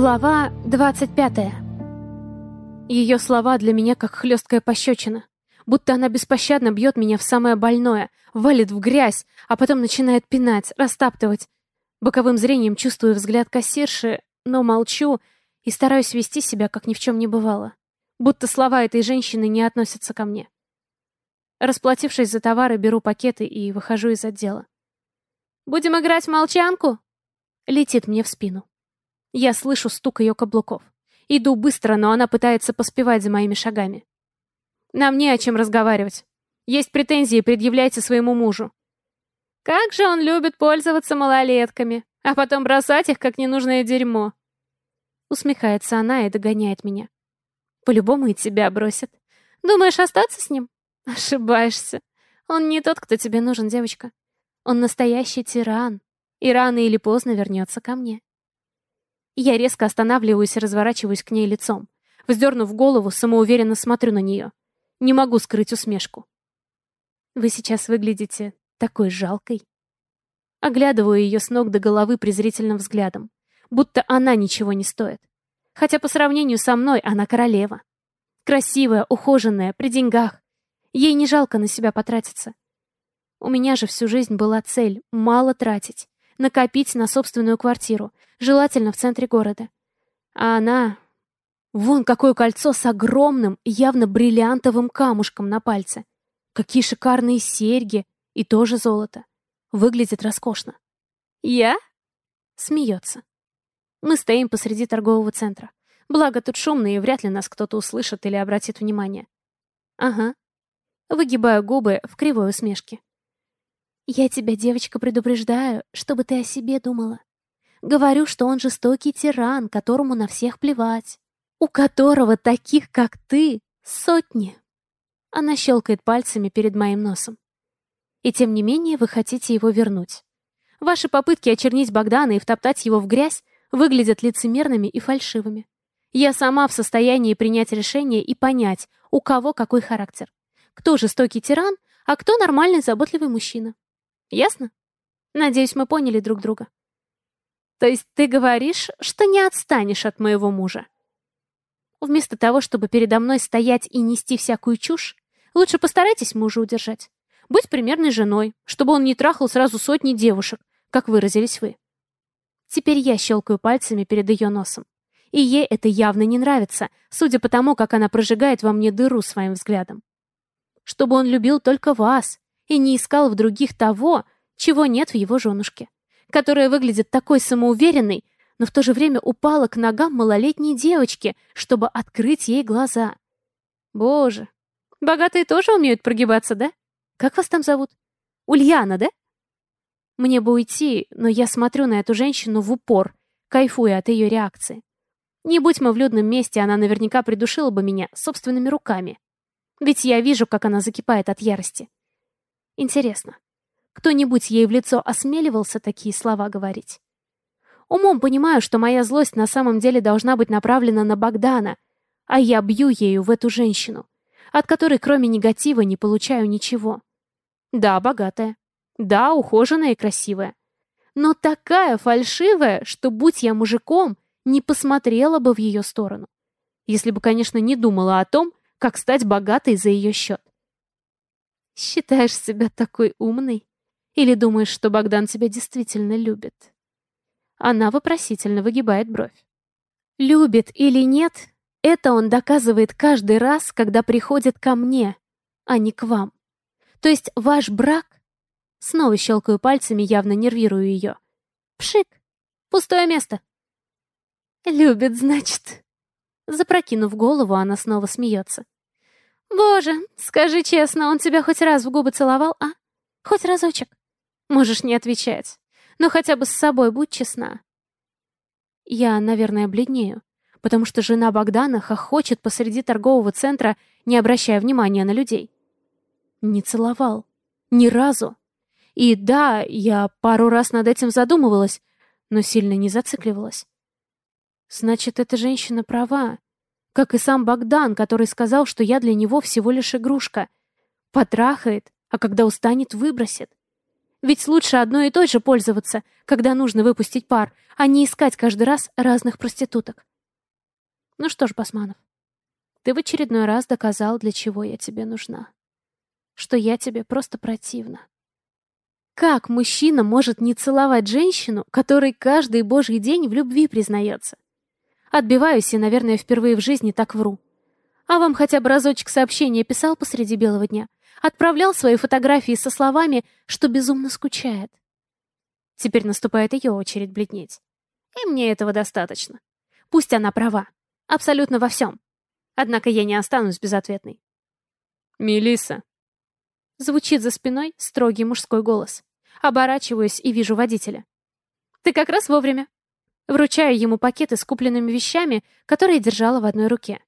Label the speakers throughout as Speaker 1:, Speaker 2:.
Speaker 1: Глава 25. Ее слова для меня как хлесткая пощечина. Будто она беспощадно бьет меня в самое больное, валит в грязь, а потом начинает пинать, растаптывать. Боковым зрением чувствую взгляд кассирши, но молчу и стараюсь вести себя, как ни в чем не бывало. Будто слова этой женщины не относятся ко мне. Расплатившись за товары, беру пакеты и выхожу из отдела. «Будем играть в молчанку?» Летит мне в спину. Я слышу стук ее каблуков. Иду быстро, но она пытается поспевать за моими шагами. Нам не о чем разговаривать. Есть претензии, предъявляйте своему мужу. Как же он любит пользоваться малолетками, а потом бросать их, как ненужное дерьмо. Усмехается она и догоняет меня. По-любому и тебя бросит. Думаешь остаться с ним? Ошибаешься. Он не тот, кто тебе нужен, девочка. Он настоящий тиран. И рано или поздно вернется ко мне. Я резко останавливаюсь и разворачиваюсь к ней лицом. Вздернув голову, самоуверенно смотрю на нее. Не могу скрыть усмешку. Вы сейчас выглядите такой жалкой. Оглядываю ее с ног до головы презрительным взглядом. Будто она ничего не стоит. Хотя по сравнению со мной она королева. Красивая, ухоженная, при деньгах. Ей не жалко на себя потратиться. У меня же всю жизнь была цель — мало тратить накопить на собственную квартиру, желательно в центре города. А она... Вон какое кольцо с огромным, явно бриллиантовым камушком на пальце. Какие шикарные серьги, и тоже золото. Выглядит роскошно. Я? Смеется. Мы стоим посреди торгового центра. Благо тут шумно, и вряд ли нас кто-то услышит или обратит внимание. Ага. Выгибаю губы в кривой усмешке. Я тебя, девочка, предупреждаю, чтобы ты о себе думала. Говорю, что он жестокий тиран, которому на всех плевать. У которого таких, как ты, сотни. Она щелкает пальцами перед моим носом. И тем не менее вы хотите его вернуть. Ваши попытки очернить Богдана и втоптать его в грязь выглядят лицемерными и фальшивыми. Я сама в состоянии принять решение и понять, у кого какой характер. Кто жестокий тиран, а кто нормальный заботливый мужчина. Ясно? Надеюсь, мы поняли друг друга. То есть ты говоришь, что не отстанешь от моего мужа? Вместо того, чтобы передо мной стоять и нести всякую чушь, лучше постарайтесь мужа удержать. Быть примерной женой, чтобы он не трахал сразу сотни девушек, как выразились вы. Теперь я щелкаю пальцами перед ее носом. И ей это явно не нравится, судя по тому, как она прожигает во мне дыру своим взглядом. Чтобы он любил только вас, и не искал в других того, чего нет в его женушке, которая выглядит такой самоуверенной, но в то же время упала к ногам малолетней девочки, чтобы открыть ей глаза. Боже, богатые тоже умеют прогибаться, да? Как вас там зовут? Ульяна, да? Мне бы уйти, но я смотрю на эту женщину в упор, кайфуя от ее реакции. Не будь мы в людном месте, она наверняка придушила бы меня собственными руками. Ведь я вижу, как она закипает от ярости. Интересно, кто-нибудь ей в лицо осмеливался такие слова говорить? Умом понимаю, что моя злость на самом деле должна быть направлена на Богдана, а я бью ею в эту женщину, от которой кроме негатива не получаю ничего. Да, богатая. Да, ухоженная и красивая. Но такая фальшивая, что, будь я мужиком, не посмотрела бы в ее сторону. Если бы, конечно, не думала о том, как стать богатой за ее счет. Считаешь себя такой умной? Или думаешь, что Богдан тебя действительно любит? Она вопросительно выгибает бровь. Любит или нет, это он доказывает каждый раз, когда приходит ко мне, а не к вам. То есть ваш брак... Снова щелкаю пальцами, явно нервирую ее. Пшик! Пустое место. Любит, значит. Запрокинув голову, она снова смеется. «Боже, скажи честно, он тебя хоть раз в губы целовал, а? Хоть разочек? Можешь не отвечать. Но хотя бы с собой будь честна». Я, наверное, бледнею, потому что жена Богдана хохочет посреди торгового центра, не обращая внимания на людей. Не целовал. Ни разу. И да, я пару раз над этим задумывалась, но сильно не зацикливалась. Значит, эта женщина права. Как и сам Богдан, который сказал, что я для него всего лишь игрушка. Потрахает, а когда устанет, выбросит. Ведь лучше одной и той же пользоваться, когда нужно выпустить пар, а не искать каждый раз разных проституток. Ну что ж, Басманов, ты в очередной раз доказал, для чего я тебе нужна. Что я тебе просто противна. Как мужчина может не целовать женщину, которой каждый божий день в любви признается? Отбиваюсь и, наверное, впервые в жизни так вру. А вам хотя бы разочек сообщения писал посреди белого дня? Отправлял свои фотографии со словами, что безумно скучает. Теперь наступает ее очередь бледнеть. И мне этого достаточно. Пусть она права. Абсолютно во всем. Однако я не останусь безответной.
Speaker 2: Мелиса.
Speaker 1: Звучит за спиной строгий мужской голос. Оборачиваюсь и вижу водителя. «Ты как раз вовремя». Вручаю ему пакеты с купленными вещами, которые держала в одной руке.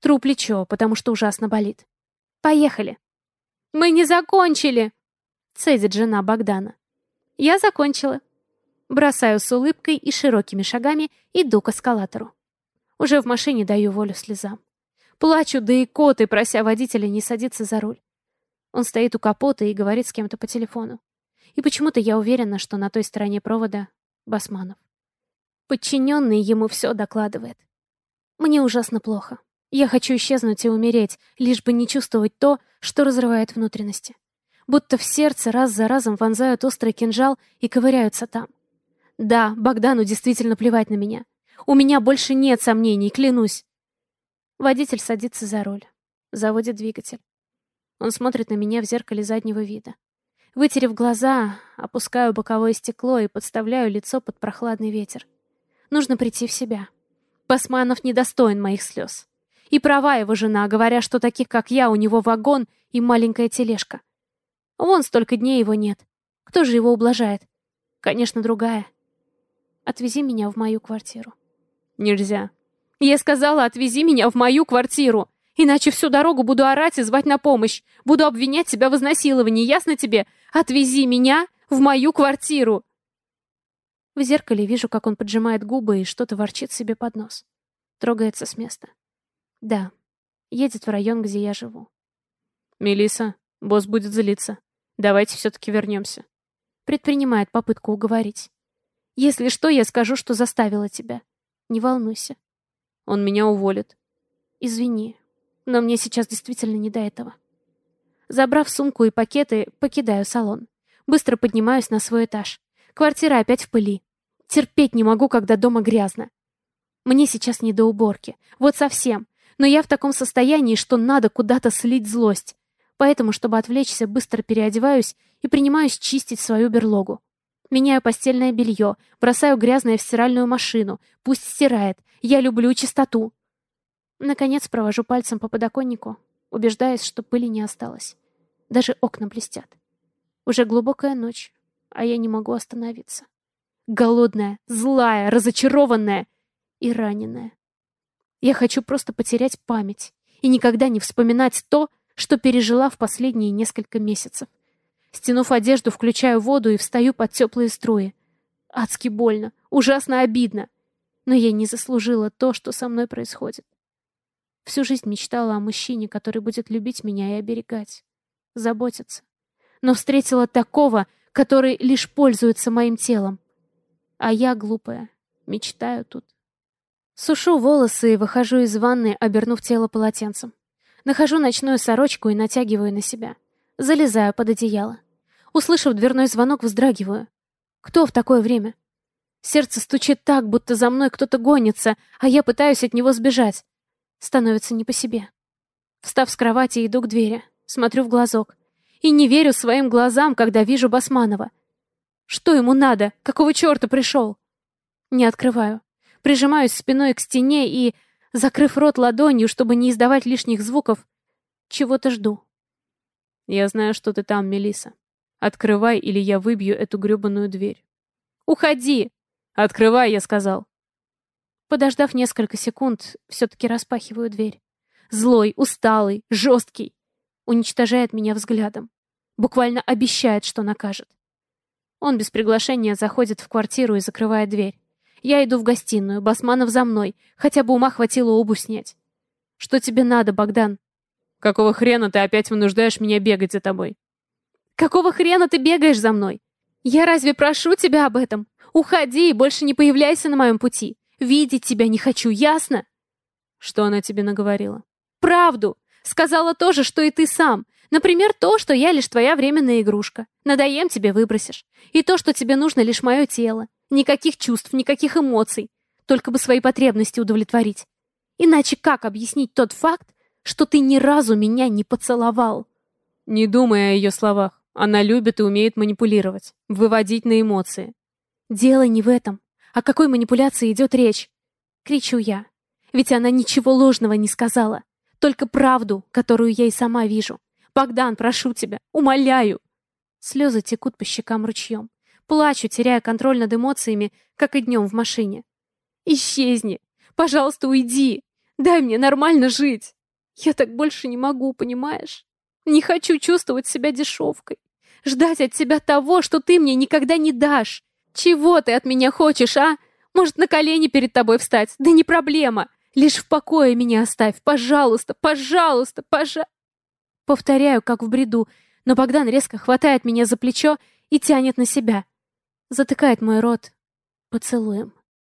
Speaker 1: Тру плечо, потому что ужасно болит. «Поехали». «Мы не закончили!» Цедит жена Богдана. «Я закончила». Бросаю с улыбкой и широкими шагами иду к эскалатору. Уже в машине даю волю слезам. Плачу, да и коты, прося водителя не садиться за руль. Он стоит у капота и говорит с кем-то по телефону. И почему-то я уверена, что на той стороне провода Басманов. Подчиненный ему все докладывает. Мне ужасно плохо. Я хочу исчезнуть и умереть, лишь бы не чувствовать то, что разрывает внутренности. Будто в сердце раз за разом вонзают острый кинжал и ковыряются там. Да, Богдану действительно плевать на меня. У меня больше нет сомнений, клянусь. Водитель садится за руль. Заводит двигатель. Он смотрит на меня в зеркале заднего вида. Вытерев глаза, опускаю боковое стекло и подставляю лицо под прохладный ветер. Нужно прийти в себя. Басманов недостоин моих слез. И права его жена, говоря, что таких, как я, у него вагон и маленькая тележка. Вон столько дней его нет. Кто же его ублажает? Конечно, другая. Отвези меня в мою квартиру.
Speaker 2: Нельзя.
Speaker 1: Я сказала, отвези меня в мою квартиру. Иначе всю дорогу буду орать и звать на помощь. Буду обвинять тебя в изнасиловании, ясно тебе? Отвези меня в мою квартиру!» В зеркале вижу, как он поджимает губы и что-то ворчит себе под нос. Трогается с места. Да, едет в район, где я живу.
Speaker 2: Мелиса, босс будет злиться. Давайте все-таки вернемся.
Speaker 1: Предпринимает попытку уговорить. Если что, я скажу, что заставила тебя. Не волнуйся.
Speaker 2: Он меня уволит.
Speaker 1: Извини, но мне сейчас действительно не до этого. Забрав сумку и пакеты, покидаю салон. Быстро поднимаюсь на свой этаж. Квартира опять в пыли. Терпеть не могу, когда дома грязно. Мне сейчас не до уборки. Вот совсем. Но я в таком состоянии, что надо куда-то слить злость. Поэтому, чтобы отвлечься, быстро переодеваюсь и принимаюсь чистить свою берлогу. Меняю постельное белье, бросаю грязное в стиральную машину. Пусть стирает. Я люблю чистоту. Наконец провожу пальцем по подоконнику, убеждаясь, что пыли не осталось. Даже окна блестят. Уже глубокая ночь, а я не могу остановиться. Голодная, злая, разочарованная и раненая. Я хочу просто потерять память и никогда не вспоминать то, что пережила в последние несколько месяцев. Стянув одежду, включаю воду и встаю под теплые струи. Адски больно, ужасно обидно. Но я не заслужила то, что со мной происходит. Всю жизнь мечтала о мужчине, который будет любить меня и оберегать, заботиться. Но встретила такого, который лишь пользуется моим телом. А я, глупая, мечтаю тут. Сушу волосы и выхожу из ванны, обернув тело полотенцем. Нахожу ночную сорочку и натягиваю на себя. Залезаю под одеяло. Услышав дверной звонок, вздрагиваю. Кто в такое время? Сердце стучит так, будто за мной кто-то гонится, а я пытаюсь от него сбежать. Становится не по себе. Встав с кровати, иду к двери, смотрю в глазок. И не верю своим глазам, когда вижу Басманова. Что ему надо? Какого черта пришел? Не открываю. Прижимаюсь спиной к стене и, закрыв рот ладонью, чтобы не издавать лишних звуков, чего-то жду.
Speaker 2: Я знаю, что ты там, Мелиса. Открывай, или я выбью эту грёбаную дверь.
Speaker 1: Уходи!
Speaker 2: Открывай, я сказал.
Speaker 1: Подождав несколько секунд, все-таки распахиваю дверь. Злой, усталый, жесткий. Уничтожает меня взглядом. Буквально обещает, что накажет. Он без приглашения заходит в квартиру и закрывает дверь. Я иду в гостиную, Басманов за мной. Хотя бы ума хватило обувь снять. Что тебе надо, Богдан?
Speaker 2: Какого хрена ты опять вынуждаешь меня бегать за тобой?
Speaker 1: Какого хрена ты бегаешь за мной? Я разве прошу тебя об этом? Уходи и больше не появляйся на моем пути. Видеть тебя не хочу, ясно?
Speaker 2: Что она тебе наговорила?
Speaker 1: Правду. Сказала то же, что и ты сам. Например, то, что я лишь твоя временная игрушка. Надоем тебе выбросишь. И то, что тебе нужно лишь мое тело. Никаких чувств, никаких эмоций. Только бы свои потребности удовлетворить. Иначе как объяснить тот факт, что ты ни разу меня не поцеловал?
Speaker 2: Не думай о ее словах. Она любит и умеет манипулировать, выводить на эмоции.
Speaker 1: Дело не в этом. О какой манипуляции идет речь? Кричу я. Ведь она ничего ложного не сказала. Только правду, которую я и сама вижу. Богдан, прошу тебя, умоляю. Слезы текут по щекам ручьем. Плачу, теряя контроль над эмоциями, как и днем в машине. Исчезни. Пожалуйста, уйди. Дай мне нормально жить. Я так больше не могу, понимаешь? Не хочу чувствовать себя дешевкой. Ждать от тебя того, что ты мне никогда не дашь. Чего ты от меня хочешь, а? Может, на колени перед тобой встать? Да не проблема. Лишь в покое меня оставь. Пожалуйста, пожалуйста, пожа... Повторяю, как в бреду, но Богдан резко хватает меня за плечо и тянет на себя. Затыкает мой рот поцелуем.